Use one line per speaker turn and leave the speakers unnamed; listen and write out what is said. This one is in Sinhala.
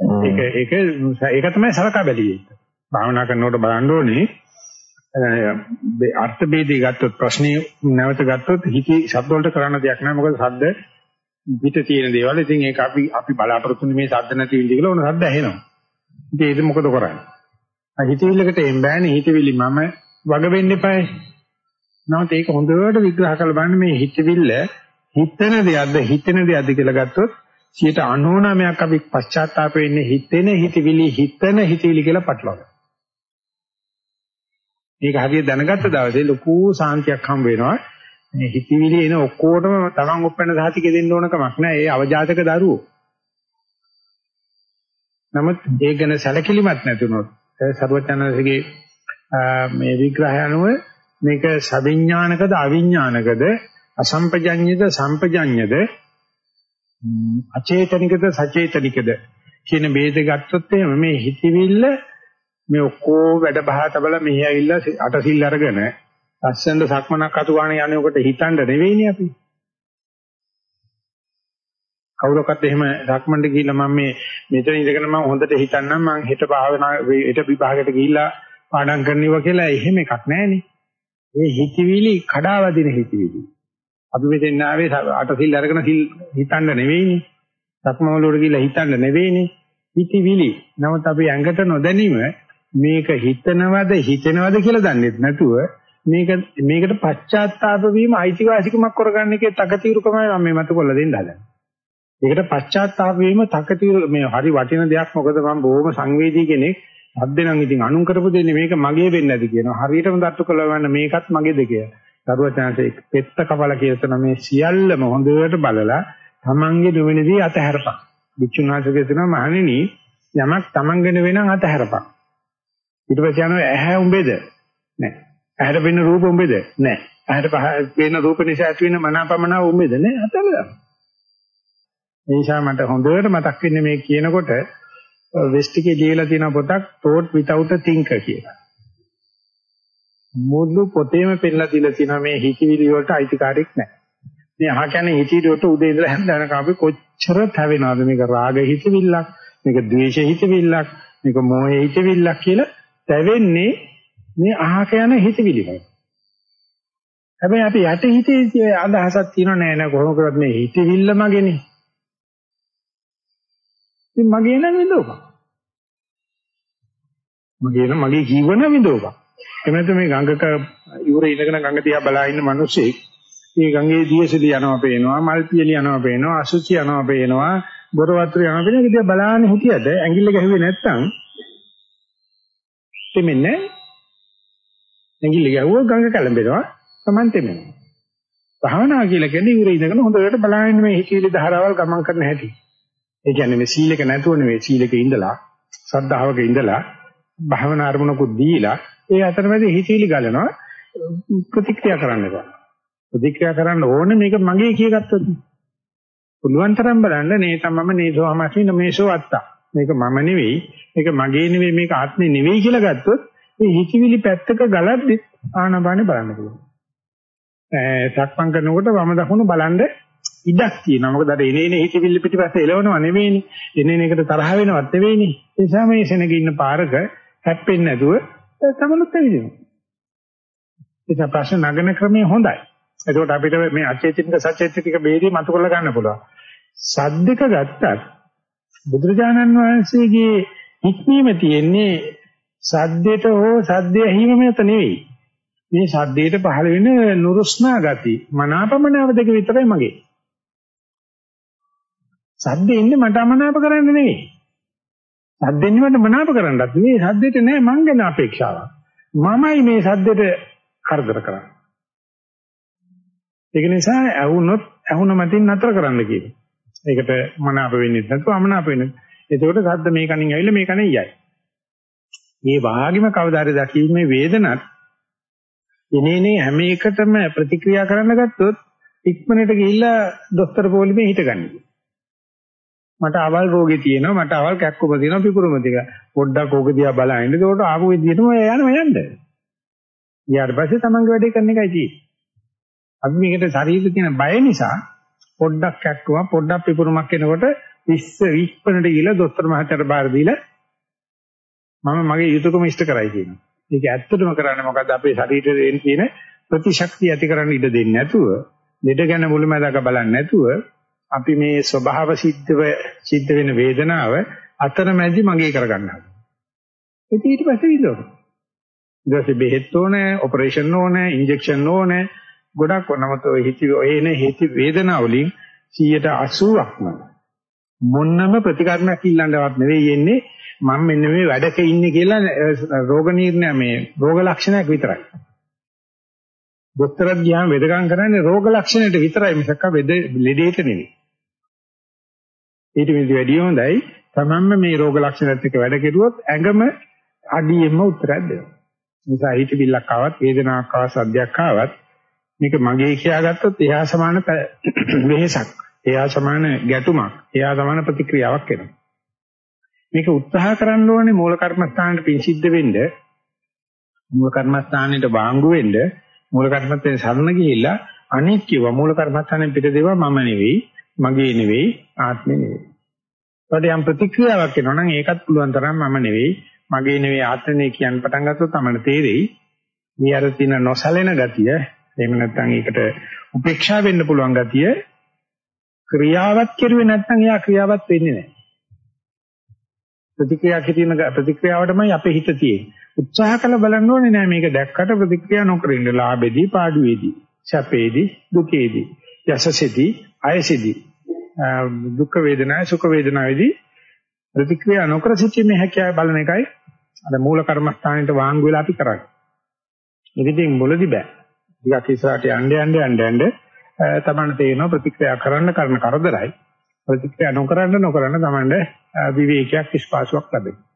ඒක ඒක ඒක තමයි සලකා බැලිය යුත්තේ. භාවනා කරනකොට බලන්න ඕනේ අර්ථ ભેදී ගත්තොත් ප්‍රශ්නේ නැවත ගත්තොත් හිතේ ශබ්ද වලට කරන්න දෙයක් නැහැ මොකද ශබ්ද පිට තියෙන දේවල් ඉතින් ඒක අපි අපි බලාපොරොත්තු වෙන්නේ මේ ශබ්ද නැති වෙන්නේ කියලා ඕන ශබ්ද ඇහෙනවා. ඉතින් ඒක මොකද කරන්නේ? හිතවිල්ලකට එම් බෑනේ හිතවිලි මම වග වෙන්න එපායි. නැවත ඒක හොඳට විග්‍රහ කරලා බලන්න මේ හිතවිල්ල හිතන දෙයක්ද හිතන දෙයක්ද කියලා ගත්තොත් 99ක් අපි පශ්චාත්තාප වෙන්නේ හිතෙන හිතවිලි හිතන හිතවිලි කියලා පටලවා. මේක හරියට දැනගත්ත දවසේ ලොකු සාන්තියක් හම්බ වෙනවා. මේ හිතවිලි එන ඔක්කොටම තමන් ඔප්පෙන සාතික දෙන්න ඕන කමක් නැහැ. ඒ අවජාතක දරුවෝ. නමුත් ඒක ගැන සැලකිලිමත් නැතුනොත් සර්වචනසගේ මේ විග්‍රහය අනුව මේක සවිඥානිකද අවිඥානිකද අසම්පජඤ්ඤද සම්පජඤ්ඤද අචේතනිකද සචේතනිකද කියන ભેද ගත්තොත් එහෙම මේ හිතවිල්ල මේ ඔක්කොම වැඩ බහ තබලා මෙහි ඇවිල්ලා අටසිල් අරගෙන ලස්සනට සක්මනක් අතු ගන්න යනකොට හිතන්න නෙවෙයිනේ අපි. කවුරක්වත් එහෙම සක්මන්ට ගිහිල්ලා මම මේ මෙතන ඉඳගෙන මම හොඳට හිතන්නම් මම හෙට භාවනා හෙට විභාගයට ගිහිල්ලා පාඩම් කරනවා කියලා එහෙම එකක් නැහැනේ. ඒ හිතවිලි කඩාවදින හිතවිලි. අපි මෙතෙන් ආවේ අටසිල් අරගෙන සිල් හිතන්න නෙවෙයිනේ. සක්මවලට ගිහිල්ලා හිතන්න නෙවෙයිනේ. හිතවිලි. නමුත් අපි ඇඟට නොදැනීම මේක හිතනවද හිතෙනවද කියලා දන්නේ නැතුව මේක මේකට පශ්චාත්තාප වීම අයිතිවාසිකමක් කරගන්න එකේ තකතිරුකමයි මම මේ මත කොල්ල දෙන්න හදන්නේ. ඒකට පශ්චාත්තාප වීම තකතිරු මේ හරි වටින දෙයක් මොකද මම බොහොම සංවේදී කෙනෙක්. හද්දෙනම් ඉතින් අනුන් කරපු දෙන්නේ මේක මගේ වෙන්නේ නැති කියනවා. හරියටම දත්තු කළවන්න මේකත් මගේද කියලා. සරුවචාන්සේ පෙත්ත කපල කියලා මේ සියල්ලම හොඳට බලලා තමන්ගේ දෙවෙනිදී අතහැරපන්. විචුනාංශකේ තියෙනවා මහණෙනි යමක් තමන්ගෙන වෙනනම් අතහැරපන්. ඊට පස්සේ යනවා ඇහැ උඹේද? නැහැ. ඇහැට වෙන රූප උඹේද? නැහැ. ඇහැට වෙන රූප නිසා ඇති වෙන මනාපමනාව උඹේද? නැහැ. අතහැරලා. ඒ නිසා මට හොඳට මතක් වෙන්නේ මේ කියනකොට වෙස්ට් එකේ ලියලා තියෙන පොතක් thought without a thinker කියලා. මුළු පොතේම පෙන්නලා දීලා තියෙනවා මේ හිතවිලි වලට අයිතිකාරයක් නැහැ. මේ අහ කියන්නේ හිතවිලි වලට උදේ ඉඳලා හැන්දනකම් අපි කොච්චර තැවෙනවද මේක රාග හිතවිල්ලක්, මේක ද්වේෂ හිතවිල්ලක්, මේක මෝහ හිතවිල්ලක් කියලා තැවෙන්නේ මේ අහක යන හිතවිලිමයි. හැබැයි අපි යට හිතේ අදහසක් තියෙනව නෑ නෑ කොහොම කරත් මේ හිතවිල්ල මගේනේ. ඉතින් මගේ නම් විඳෝපා. මගේ නම් මගේ ජීවන විඳෝපා. එහෙම නැත්නම් මේ ගඟක ඉවුරේ ඉඳගෙන ගඟ දිහා බලා ඉන්න මිනිස්සෙක් මේ ගඟේ දියසෙලි යනවා පේනවා මල් පියලි යනවා පේනවා අසුචි යනවා පේනවා බොර වතුර යනවා පේනවා. ඉතින් බලාගෙන හිටියද ඇඟිල්ල ගැහුවේ නැත්තම්? තෙමෙන්නේ ඇඟිල්ල ගැහුවොත් ගඟ කැළඹෙනවා. Taman තෙමෙනවා. භාවනා කියලා කියන්නේ ඉවුරේ ඉඳගෙන හොඳට බලාගෙන මේ හිතවිලි ධාරාවල් ගමන් කරන හැටි. ඒ කියන්නේ මේ සීලක නැතුව නෙවෙයි සීලක ඉඳලා ශ්‍රද්ධාවක ඉඳලා භාවනා අරමුණකුත් දීලා ඒ අතරමැද හිතවිලි ගලනවා ප්‍රතික්‍රියා කරන්න එපා. ප්‍රතික්‍රියා කරන්න ඕනේ මේක මගේ කියගත්තොත්. පුළුවන් තරම් බලන්න නේ තමම නේසෝ අමසින මේසෝ අත්තා. මේක මම නෙවෙයි, මේක මගේ නෙවෙයි, මේක ආත්මේ නෙවෙයි කියලා ගත්තොත් මේ හිතවිලි පැත්තක ගලද්දි ආනපානේ බලන්න පුළුවන්. ඒ සක්මන් කරනකොට වම දකුණු බලන්න ඉඩක් තියෙනවා. මොකද අර එනේ එනේ හිතවිල්ල පිටිපස්සේ එලවනව නෙවෙයිනේ. එනේ එනේකට තරහ වෙනවත් නෙවෙයිනේ. ඒ නිසා මේ සෙනග ඉන්න පාරක හැප්පෙන්නේ නැතුව තමනුත් ඇවිදිනවා. ඒක ප්‍රශ්න නගන ක්‍රමය හොඳයි. එතකොට අපිට මේ අචේතනික සචේතනික ભેදී මතු කරලා ගන්න පුළුවන්. සද්දක ගත්තත් බුදුරජාණන් වහන්සේගේ හික්මීම තියෙන්නේ සද්දේට හෝ සද්දය ඇහිම මත නෙවෙයි. මේ සද්දේට පහළ වෙන නුරුස්නා ගති මනාපමනාව දෙක විතරයි මගේ. සද්දේ ඉන්නේ මට අමනාප කරන්න නෙවෙයි. සද්දෙන්නේ මට මනාප කරන්නත් නෙවෙයි. සද්දෙට නෑ මං ගැන අපේක්ෂාවක්. මමයි මේ සද්දෙට කරදර කරන්නේ. ඒක නිසා ඇහුනොත් ඇහුන මතින් නතර කරන්න කියනවා. ඒකට මනාප වෙන්නේ නැතුව අමනාප වෙන්නේ. එතකොට සද්ද මේ කණින් ඇවිල්ලා මේ කණින් යයි. මේ වාගිම කවදාද දැකීමේ වේදනත් එනේනේ හැම එකටම ප්‍රතික්‍රියා කරන්න ගත්තොත් ඉක්මනට ගිහිල්ලා දොස්තර පොලිමේ හිටගන්නේ. මට අවල් රෝගේ තියෙනවා මට අවල් කැක්කුම තියෙනවා පිපුරුම තියෙනවා පොඩ්ඩක් ඕක දිහා බලන්න ඒකට ආපු විදිහටම යනවා යන්න ඊට පස්සේ තමන්ගේ වැඩේ කරන එකයි තියෙන්නේ. අපි මේකට ශරීරෙ තියෙන බය නිසා පොඩ්ඩක් කැක්කුම පොඩ්ඩක් පිපුරුමක් එනකොට විස්ස විස්පනට ගිහලා දොස්තර මහත්තයාට බාර දීලා මම මගේ යුතුයකම ඉෂ්ට කරයි කියනවා. ඒක ඇත්තටම කරන්නේ මොකද්ද? අපේ ශරීරයේ තියෙන ප්‍රතිශක්තිය ඇති කරන්න ඉඩ දෙන්නේ නැතුව, දෙඩ ගැන මුලමඳාක බලන්නේ නැතුව අපි මේ ස්වභාව සිද්ධව සිද්ධ වෙන වේදනාව අතරමැදි මගේ කරගන්න හදනවා. ඒක ඊට පස්සේ විඳවනවා. ඊට පස්සේ බෙහෙත් ඕනේ, ඔපරේෂන් ඕනේ, ඉන්ජෙක්ෂන් ඕනේ, ගොඩක් නමුත් ඔය හිත ඔය එන හිත වේදනාව වලින් 180ක්ම මොන්නම ප්‍රතිකර්මයක් ඉල්ලන්නවත් නෙවෙයි එන්නේ මම මෙන්න මේ වැඩක ඉන්නේ කියලා රෝග නිర్ణය මේ රෝග ලක්ෂණයක් විතරයි. දොස්තරත් ගියාම වෙදකම් කරන්නේ රෝග ලක්ෂණයට විතරයි මිසක් වෙද ලෙඩේට නෙවෙයි. ඊට මෙදි වැඩි හොඳයි තමන්ම මේ රෝග ලක්ෂණات එක්ක වැඩ කෙරුවොත් ඇඟම අඩියෙම උත්තරයක් දෙනවා. නිසා හිතවිල්ලක් ආවත් වේදනාවක් ආවත් සද්දයක් ආවත් මේක මගේ කියාගත්තොත් එහා සමාන වෙහසක්. එහා සමාන ගැටුමක්. එහා සමාන ප්‍රතික්‍රියාවක් එනවා. මේක උත්සාහ කරන්න ඕනේ මූල කර්මස්ථානෙට පින් සිද්ධ වෙන්න. මූල කර්මස්ථානෙට වාංගු වෙන්න. මූල කර්මස්ථානේ සරණ ගිහිල්ලා අනික් කිව්වා මූල කර්මස්ථානෙන් පිට දේවා මම නෙවෙයි, මගේ නෙවෙයි, ආත්මේ නෙවෙයි. ඒකට යම් ප්‍රතික්‍රියාවක් එනවා නම් ඒකත් පුළුවන් තරම් මම නෙවෙයි, මගේ නෙවෙයි ආත්මනේ කියන්න පටන් ගත්තොත් තමයි තේරෙයි. මේ අර තියෙන නොසලෙන ගතිය, එහෙම නැත්නම් ඒකට උපේක්ෂා වෙන්න පුළුවන් ගතිය ක්‍රියාවත් කෙරුවේ නැත්නම් එයා ක්‍රියාවත් වෙන්නේ නැහැ. ප්‍රතික්‍රියා කිරීම ප්‍රතික්‍රියාවටමයි අපේ හිත තියෙන්නේ. උත්සාහ කළ බලන්න ඕනේ නෑ මේක දැක්කට ප්‍රතික්‍රියා නොකර ඉන්න. ලාභෙදී, පාඩුවේදී, සැපේදී, දුකේදී, යසසෙදී, අයසෙදී, දුක් වේදනා, සුඛ වේදනාවේදී ප්‍රතික්‍රියා නොකර සිටීමේ හැකියාව බලන එකයි අර මූල කර්මස්ථානෙට වාංගු වෙලා අපි කරන්නේ. ඉතින් මුලදි බෑ. ටිකක් ඉස්සරහට යන්න යන්න යන්න යන්න තමන්න තේරෙනවා ප්‍රතික්‍රියා කරන්න කරන කරදරයි. ප්‍රතික්‍රියා නොකරන්න නොකරන්න තමන්න විවේකයක් ස්පාසුවක් ලැබෙනවා.